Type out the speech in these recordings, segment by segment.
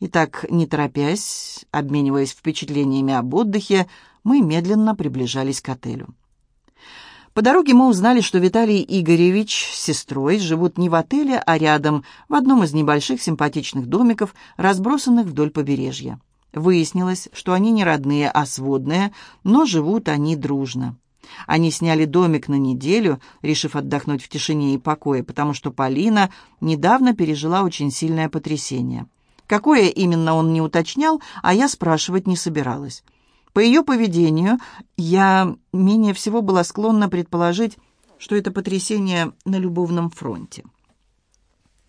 И так, не торопясь, обмениваясь впечатлениями об отдыхе, мы медленно приближались к отелю. По дороге мы узнали, что Виталий Игоревич с сестрой живут не в отеле, а рядом, в одном из небольших симпатичных домиков, разбросанных вдоль побережья. Выяснилось, что они не родные, а сводные, но живут они дружно. Они сняли домик на неделю, решив отдохнуть в тишине и покое, потому что Полина недавно пережила очень сильное потрясение. Какое именно он не уточнял, а я спрашивать не собиралась. По ее поведению я менее всего была склонна предположить, что это потрясение на любовном фронте.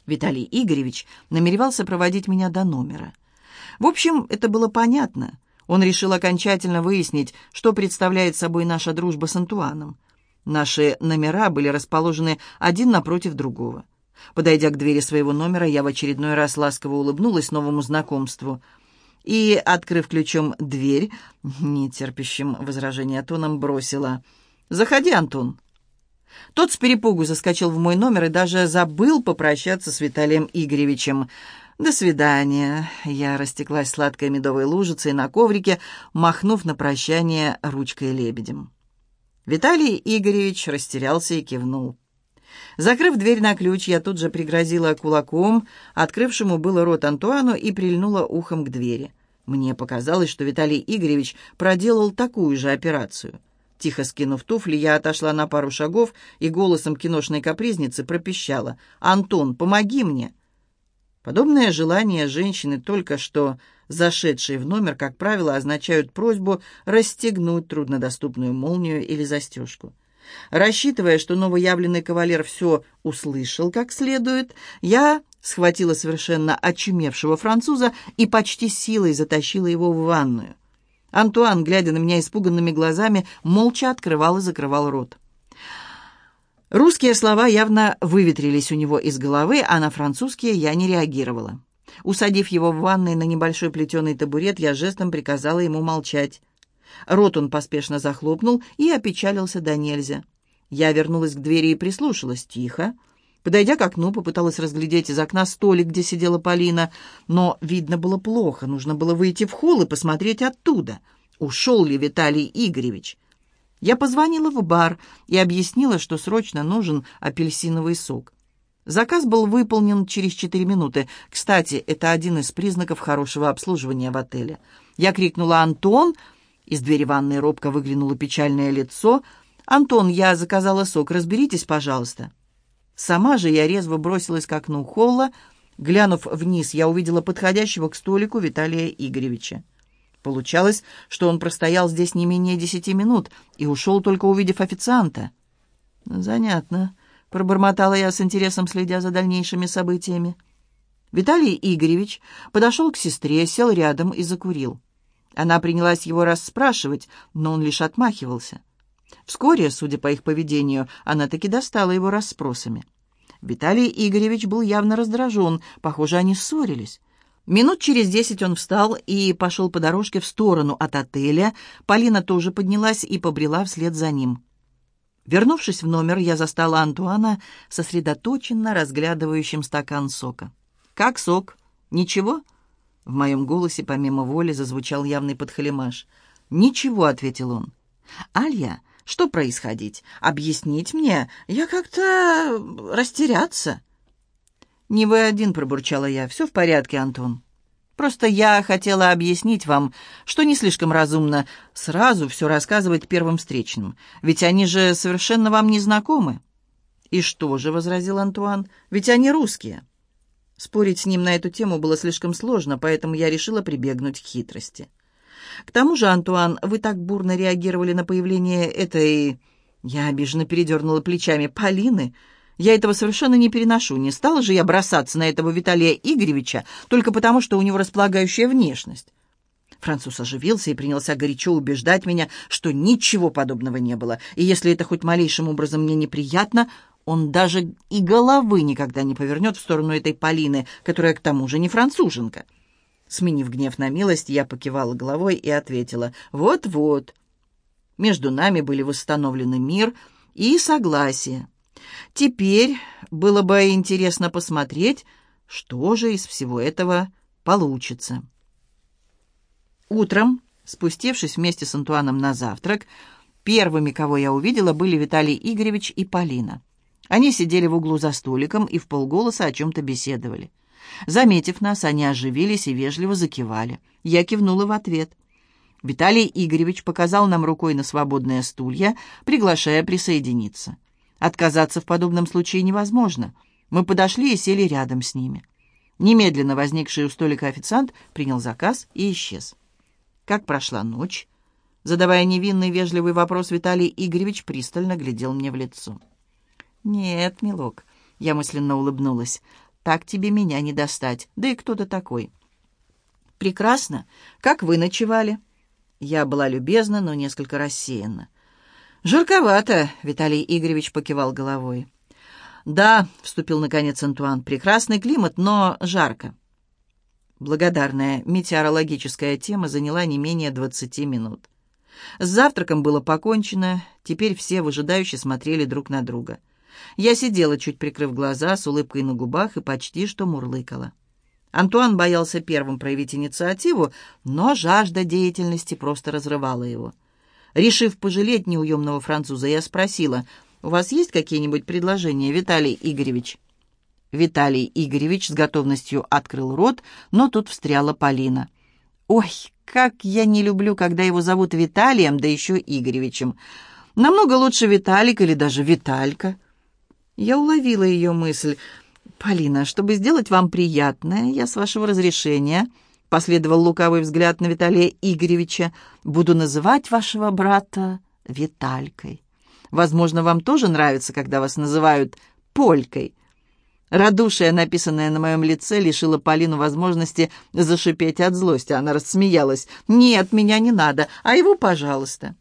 Виталий Игоревич намеревался проводить меня до номера. В общем, это было понятно. Он решил окончательно выяснить, что представляет собой наша дружба с Антуаном. Наши номера были расположены один напротив другого. Подойдя к двери своего номера, я в очередной раз ласково улыбнулась новому знакомству и, открыв ключом дверь, нетерпящим возражения тоном бросила «Заходи, Антон». Тот с перепугу заскочил в мой номер и даже забыл попрощаться с Виталием Игоревичем. «До свидания!» Я растеклась сладкой медовой лужицей на коврике, махнув на прощание ручкой лебедем. Виталий Игоревич растерялся и кивнул. Закрыв дверь на ключ, я тут же пригрозила кулаком, открывшему было рот Антуану, и прильнула ухом к двери. Мне показалось, что Виталий Игоревич проделал такую же операцию. Тихо скинув туфли, я отошла на пару шагов и голосом киношной капризницы пропищала. «Антон, помоги мне!» Подобное желание женщины, только что зашедшей в номер, как правило, означают просьбу расстегнуть труднодоступную молнию или застежку. Рассчитывая, что новоявленный кавалер все услышал как следует, я схватила совершенно очумевшего француза и почти силой затащила его в ванную. Антуан, глядя на меня испуганными глазами, молча открывал и закрывал рот. Русские слова явно выветрились у него из головы, а на французские я не реагировала. Усадив его в ванной на небольшой плетеный табурет, я жестом приказала ему молчать. Рот он поспешно захлопнул и опечалился до нельзя. Я вернулась к двери и прислушалась тихо. Подойдя к окну, попыталась разглядеть из окна столик, где сидела Полина, но видно было плохо, нужно было выйти в холл и посмотреть оттуда. Ушел ли Виталий Игоревич? Я позвонила в бар и объяснила, что срочно нужен апельсиновый сок. Заказ был выполнен через четыре минуты. Кстати, это один из признаков хорошего обслуживания в отеле. Я крикнула «Антон!» Из двери ванной робко выглянуло печальное лицо. «Антон, я заказала сок, разберитесь, пожалуйста». Сама же я резво бросилась к окну холла. Глянув вниз, я увидела подходящего к столику Виталия Игоревича. Получалось, что он простоял здесь не менее десяти минут и ушел, только увидев официанта. «Занятно», — пробормотала я с интересом, следя за дальнейшими событиями. Виталий Игоревич подошел к сестре, сел рядом и закурил. Она принялась его расспрашивать, но он лишь отмахивался. Вскоре, судя по их поведению, она таки достала его расспросами. Виталий Игоревич был явно раздражен, похоже, они ссорились. Минут через десять он встал и пошел по дорожке в сторону от отеля. Полина тоже поднялась и побрела вслед за ним. Вернувшись в номер, я застала Антуана сосредоточенно разглядывающим стакан сока. «Как сок? Ничего?» В моем голосе помимо воли зазвучал явный подхалимаш. «Ничего», — ответил он. «Алья, что происходить? Объяснить мне? Я как-то... растеряться». «Не вы один», — пробурчала я. «Все в порядке, Антон. Просто я хотела объяснить вам, что не слишком разумно сразу все рассказывать первым встречным, ведь они же совершенно вам не знакомы». «И что же?» — возразил Антуан. «Ведь они русские». Спорить с ним на эту тему было слишком сложно, поэтому я решила прибегнуть к хитрости. К тому же, Антуан, вы так бурно реагировали на появление этой... Я обиженно передернула плечами. Полины? Я этого совершенно не переношу. Не стала же я бросаться на этого Виталия Игоревича только потому, что у него располагающая внешность. Француз оживился и принялся горячо убеждать меня, что ничего подобного не было, и если это хоть малейшим образом мне неприятно, он даже и головы никогда не повернет в сторону этой Полины, которая к тому же не француженка. Сменив гнев на милость, я покивала головой и ответила «Вот-вот». Между нами были восстановлены мир и согласие. Теперь было бы интересно посмотреть, что же из всего этого получится. Утром, спустившись вместе с Антуаном на завтрак, первыми, кого я увидела, были Виталий Игоревич и Полина. Они сидели в углу за столиком и в полголоса о чем-то беседовали. Заметив нас, они оживились и вежливо закивали. Я кивнула в ответ. Виталий Игоревич показал нам рукой на свободные стулья, приглашая присоединиться. Отказаться в подобном случае невозможно. Мы подошли и сели рядом с ними. Немедленно возникший у столика официант принял заказ и исчез. Как прошла ночь? Задавая невинный вежливый вопрос, Виталий Игоревич пристально глядел мне в лицо. «Нет, милок», — я мысленно улыбнулась, — «так тебе меня не достать. Да и кто ты такой?» «Прекрасно. Как вы ночевали?» Я была любезна, но несколько рассеянна. «Жарковато», — Виталий Игоревич покивал головой. «Да», — вступил наконец Антуан, — «прекрасный климат, но жарко». Благодарная метеорологическая тема заняла не менее двадцати минут. С завтраком было покончено, теперь все выжидающе смотрели друг на друга. Я сидела, чуть прикрыв глаза, с улыбкой на губах и почти что мурлыкала. Антуан боялся первым проявить инициативу, но жажда деятельности просто разрывала его. Решив пожалеть неуемного француза, я спросила, «У вас есть какие-нибудь предложения, Виталий Игоревич?» Виталий Игоревич с готовностью открыл рот, но тут встряла Полина. «Ой, как я не люблю, когда его зовут Виталием, да еще Игоревичем. Намного лучше Виталик или даже Виталька». Я уловила ее мысль. «Полина, чтобы сделать вам приятное, я, с вашего разрешения...» Последовал лукавый взгляд на Виталия Игоревича. «Буду называть вашего брата Виталькой. Возможно, вам тоже нравится, когда вас называют Полькой». Радушие, написанное на моем лице, лишило Полину возможности зашипеть от злости. Она рассмеялась. «Нет, меня не надо, а его, пожалуйста».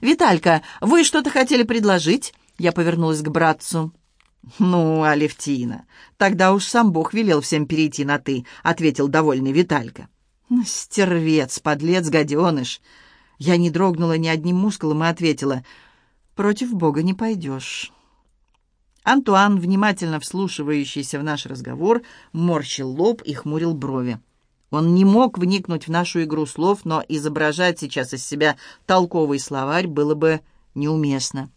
«Виталька, вы что-то хотели предложить?» Я повернулась к братцу. «Ну, Алевтина, тогда уж сам Бог велел всем перейти на «ты», — ответил довольный Виталька. «Ну, «Стервец, подлец, гаденыш!» Я не дрогнула ни одним мускулом и ответила, «Против Бога не пойдешь». Антуан, внимательно вслушивающийся в наш разговор, морщил лоб и хмурил брови. Он не мог вникнуть в нашу игру слов, но изображать сейчас из себя толковый словарь было бы неуместно.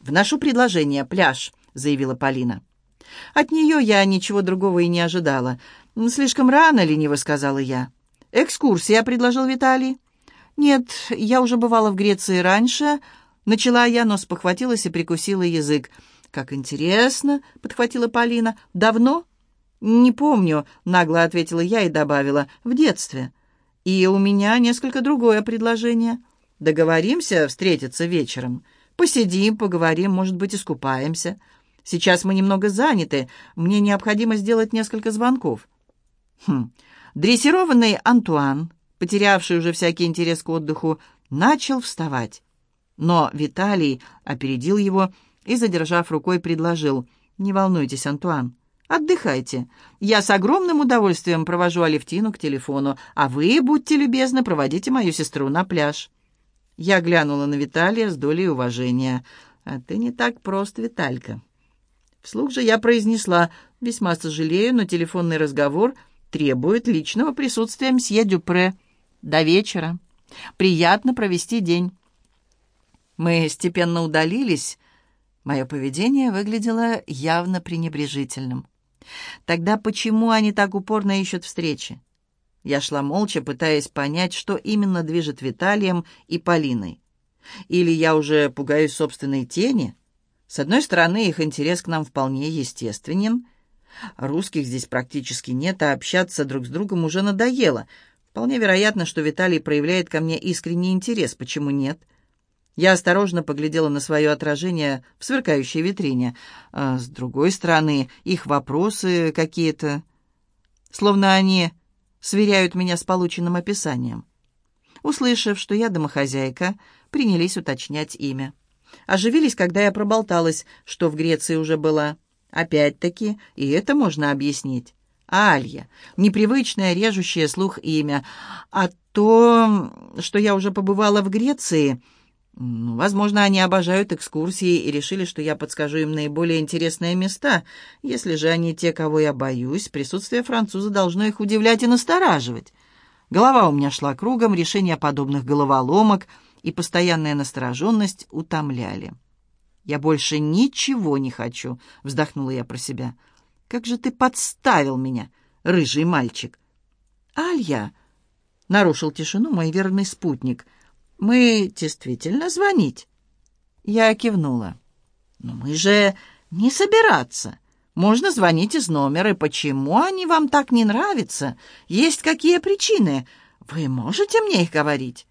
«Вношу предложение, пляж», — заявила Полина. От нее я ничего другого и не ожидала. «Слишком рано», — лениво сказала я. «Экскурсия», — предложил Виталий. «Нет, я уже бывала в Греции раньше», — начала я, но спохватилась и прикусила язык. «Как интересно!» — подхватила Полина. «Давно?» «Не помню», — нагло ответила я и добавила. «В детстве». «И у меня несколько другое предложение. Договоримся встретиться вечером. Посидим, поговорим, может быть, искупаемся. Сейчас мы немного заняты. Мне необходимо сделать несколько звонков». Хм. Дрессированный Антуан, потерявший уже всякий интерес к отдыху, начал вставать. Но Виталий опередил его и, задержав рукой, предложил. «Не волнуйтесь, Антуан, отдыхайте. Я с огромным удовольствием провожу Алевтину к телефону, а вы, будьте любезны, проводите мою сестру на пляж». Я глянула на Виталия с долей уважения. «А ты не так прост, Виталька». Вслух же я произнесла, весьма сожалею, но телефонный разговор требует личного присутствия мсье Дюпре. До вечера. Приятно провести день. Мы степенно удалились, Мое поведение выглядело явно пренебрежительным. Тогда почему они так упорно ищут встречи? Я шла молча, пытаясь понять, что именно движет Виталием и Полиной. Или я уже пугаюсь собственной тени? С одной стороны, их интерес к нам вполне естественен. Русских здесь практически нет, а общаться друг с другом уже надоело. Вполне вероятно, что Виталий проявляет ко мне искренний интерес. Почему нет? — я осторожно поглядела на свое отражение в сверкающей витрине. А с другой стороны, их вопросы какие-то... Словно они сверяют меня с полученным описанием. Услышав, что я домохозяйка, принялись уточнять имя. Оживились, когда я проболталась, что в Греции уже была. Опять-таки, и это можно объяснить. Алья. Непривычное, режущее слух имя. А то, что я уже побывала в Греции... Ну, возможно, они обожают экскурсии и решили, что я подскажу им наиболее интересные места. Если же они те, кого я боюсь, присутствие француза должно их удивлять и настораживать. Голова у меня шла кругом, решение подобных головоломок и постоянная настороженность утомляли. «Я больше ничего не хочу», — вздохнула я про себя. «Как же ты подставил меня, рыжий мальчик!» «Алья!» — нарушил тишину мой верный спутник — мы действительно звонить?» Я кивнула. «Но мы же не собираться. Можно звонить из номера. Почему они вам так не нравятся? Есть какие причины? Вы можете мне их говорить?»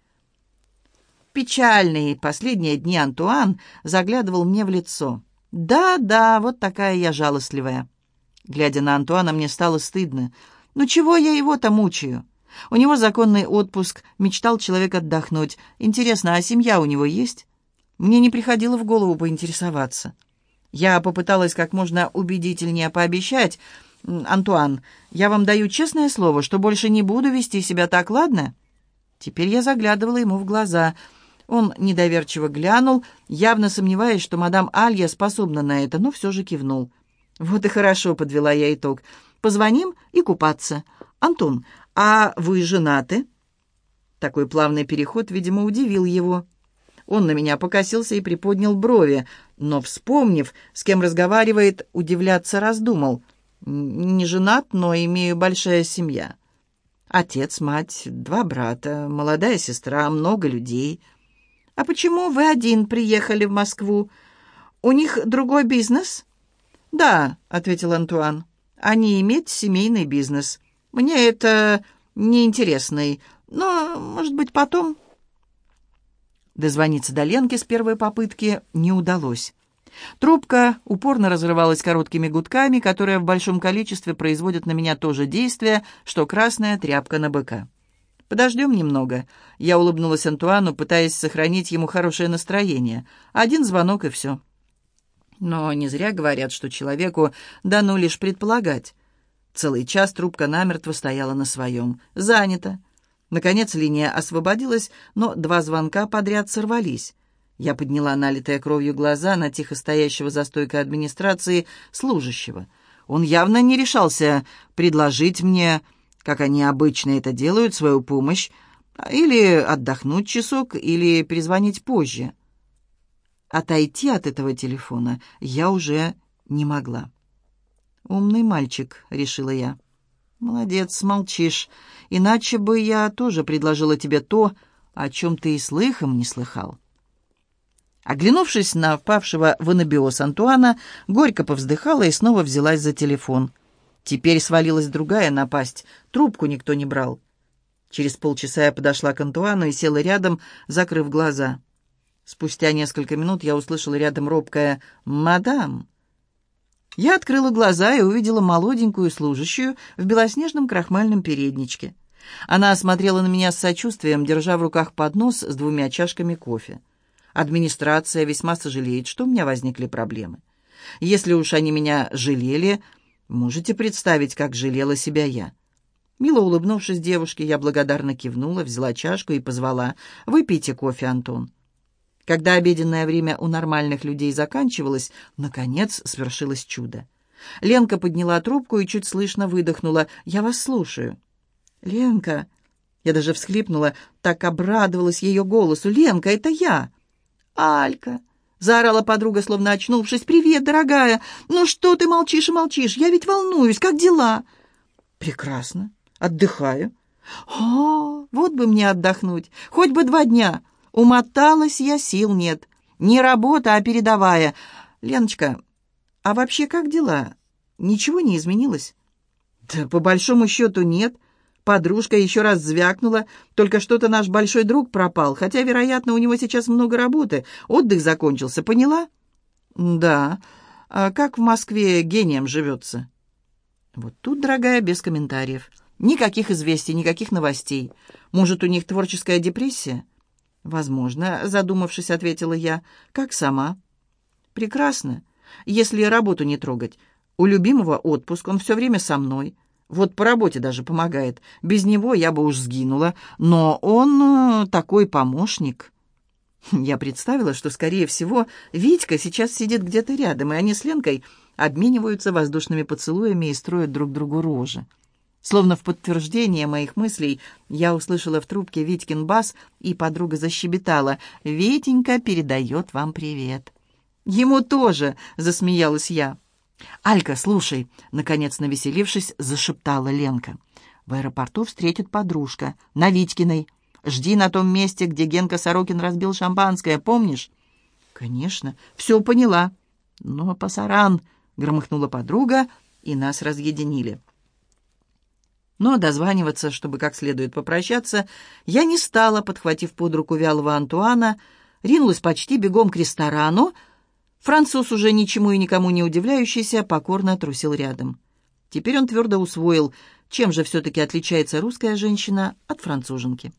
Печальный последние дни Антуан заглядывал мне в лицо. «Да, да, вот такая я жалостливая». Глядя на Антуана, мне стало стыдно. «Ну чего я его-то мучаю?» У него законный отпуск, мечтал человек отдохнуть. Интересно, а семья у него есть? Мне не приходило в голову поинтересоваться. Я попыталась как можно убедительнее пообещать. «Антуан, я вам даю честное слово, что больше не буду вести себя так, ладно?» Теперь я заглядывала ему в глаза. Он недоверчиво глянул, явно сомневаясь, что мадам Алья способна на это, но все же кивнул. «Вот и хорошо», — подвела я итог. «Позвоним и купаться. Антон, «А вы женаты?» Такой плавный переход, видимо, удивил его. Он на меня покосился и приподнял брови, но, вспомнив, с кем разговаривает, удивляться раздумал. «Не женат, но имею большая семья. Отец, мать, два брата, молодая сестра, много людей. А почему вы один приехали в Москву? У них другой бизнес?» «Да», — ответил Антуан, — «они имеют семейный бизнес». Мне это неинтересный, но, может быть, потом...» Дозвониться до Ленки с первой попытки не удалось. Трубка упорно разрывалась короткими гудками, которые в большом количестве производят на меня то же действие, что красная тряпка на быка. «Подождем немного». Я улыбнулась Антуану, пытаясь сохранить ему хорошее настроение. Один звонок и все. Но не зря говорят, что человеку дано лишь предполагать. Целый час трубка намертво стояла на своем. «Занято». Наконец линия освободилась, но два звонка подряд сорвались. Я подняла налитые кровью глаза на тихо стоящего за стойкой администрации служащего. Он явно не решался предложить мне, как они обычно это делают, свою помощь, или отдохнуть часок, или перезвонить позже. Отойти от этого телефона я уже не могла. «Умный мальчик», — решила я. «Молодец, молчишь. Иначе бы я тоже предложила тебе то, о чем ты и слыхом не слыхал». Оглянувшись на впавшего в анабиоз Антуана, горько повздыхала и снова взялась за телефон. Теперь свалилась другая напасть. Трубку никто не брал. Через полчаса я подошла к Антуану и села рядом, закрыв глаза. Спустя несколько минут я услышала рядом робкое «Мадам». Я открыла глаза и увидела молоденькую служащую в белоснежном крахмальном передничке. Она осмотрела на меня с сочувствием, держа в руках поднос с двумя чашками кофе. Администрация весьма сожалеет, что у меня возникли проблемы. Если уж они меня жалели, можете представить, как жалела себя я. Мило улыбнувшись девушке, я благодарно кивнула, взяла чашку и позвала «Выпейте кофе, Антон». Когда обеденное время у нормальных людей заканчивалось, наконец свершилось чудо. Ленка подняла трубку и чуть слышно выдохнула. «Я вас слушаю». «Ленка...» Я даже всхлипнула, так обрадовалась ее голосу. «Ленка, это я!» «Алька!» — заорала подруга, словно очнувшись. «Привет, дорогая! Ну что ты молчишь и молчишь? Я ведь волнуюсь. Как дела?» «Прекрасно. Отдыхаю». «О, вот бы мне отдохнуть. Хоть бы два дня. Умоталась я, сил нет. Не работа, а передовая. Леночка, а вообще как дела? Ничего не изменилось? Да по большому счету нет. Подружка еще раз звякнула. Только что-то наш большой друг пропал, хотя, вероятно, у него сейчас много работы. Отдых закончился, поняла? Да. А как в Москве гением живется? Вот тут, дорогая, без комментариев. Никаких известий, никаких новостей. Может, у них творческая депрессия? «Возможно», — задумавшись, ответила я. «Как сама?» «Прекрасно. Если работу не трогать. У любимого отпуск, он все время со мной. Вот по работе даже помогает. Без него я бы уж сгинула. Но он э, такой помощник». Я представила, что, скорее всего, Витька сейчас сидит где-то рядом, и они с Ленкой обмениваются воздушными поцелуями и строят друг другу рожи. Словно в подтверждение моих мыслей, я услышала в трубке Витькин бас, и подруга защебетала. «Витенька передает вам привет». «Ему тоже!» — засмеялась я. «Алька, слушай!» — наконец навеселившись, зашептала Ленка. «В аэропорту встретит подружка. На Витькиной. Жди на том месте, где Генка Сорокин разбил шампанское, помнишь?» «Конечно. Все поняла». «Но пасаран!» — громыхнула подруга, и нас разъединили. Но дозваниваться, чтобы как следует попрощаться, я не стала, подхватив под руку вялого Антуана, ринулась почти бегом к ресторану. Француз, уже ничему и никому не удивляющийся, покорно трусил рядом. Теперь он твердо усвоил, чем же все-таки отличается русская женщина от француженки.